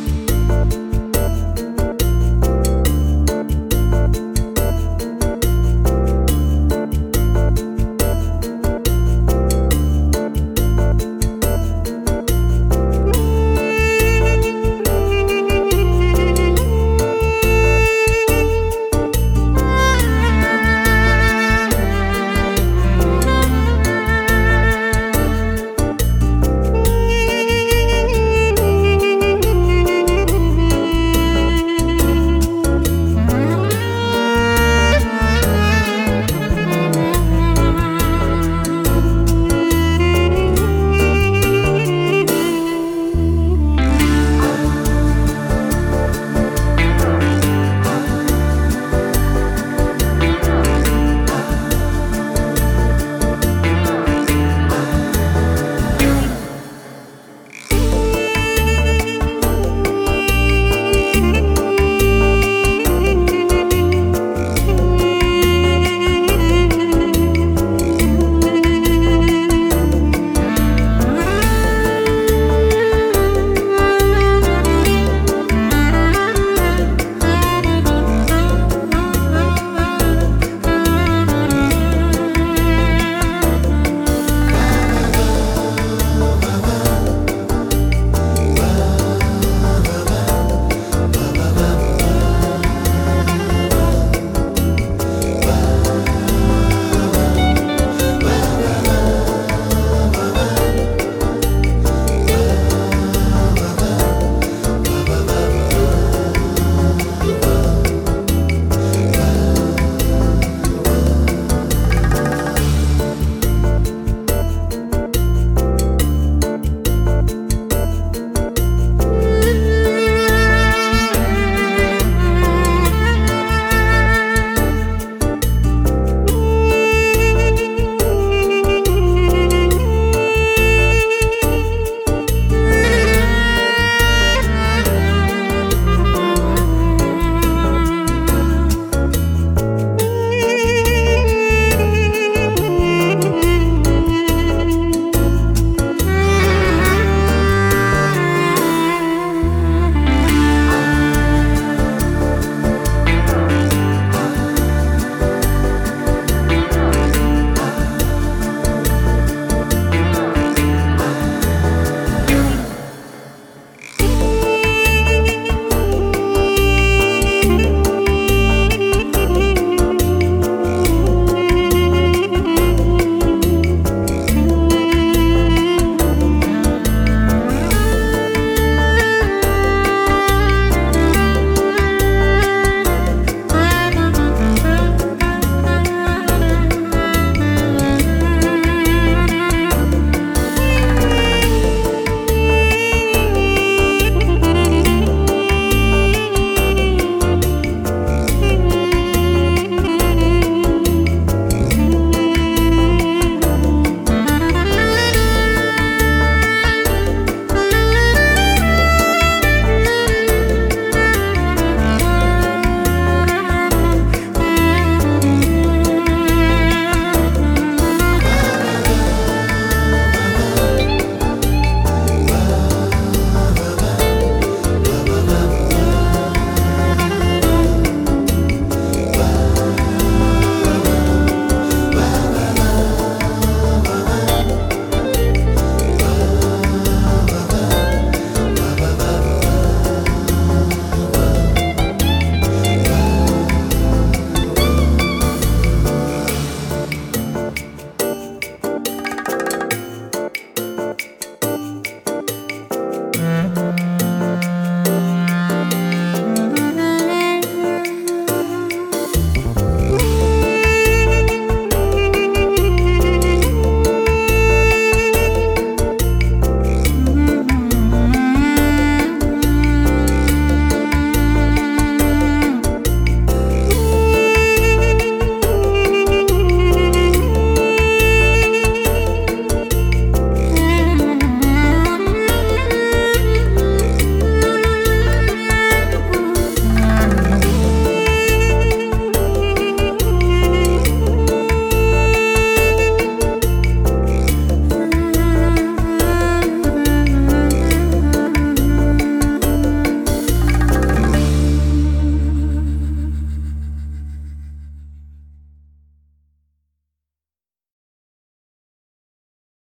you.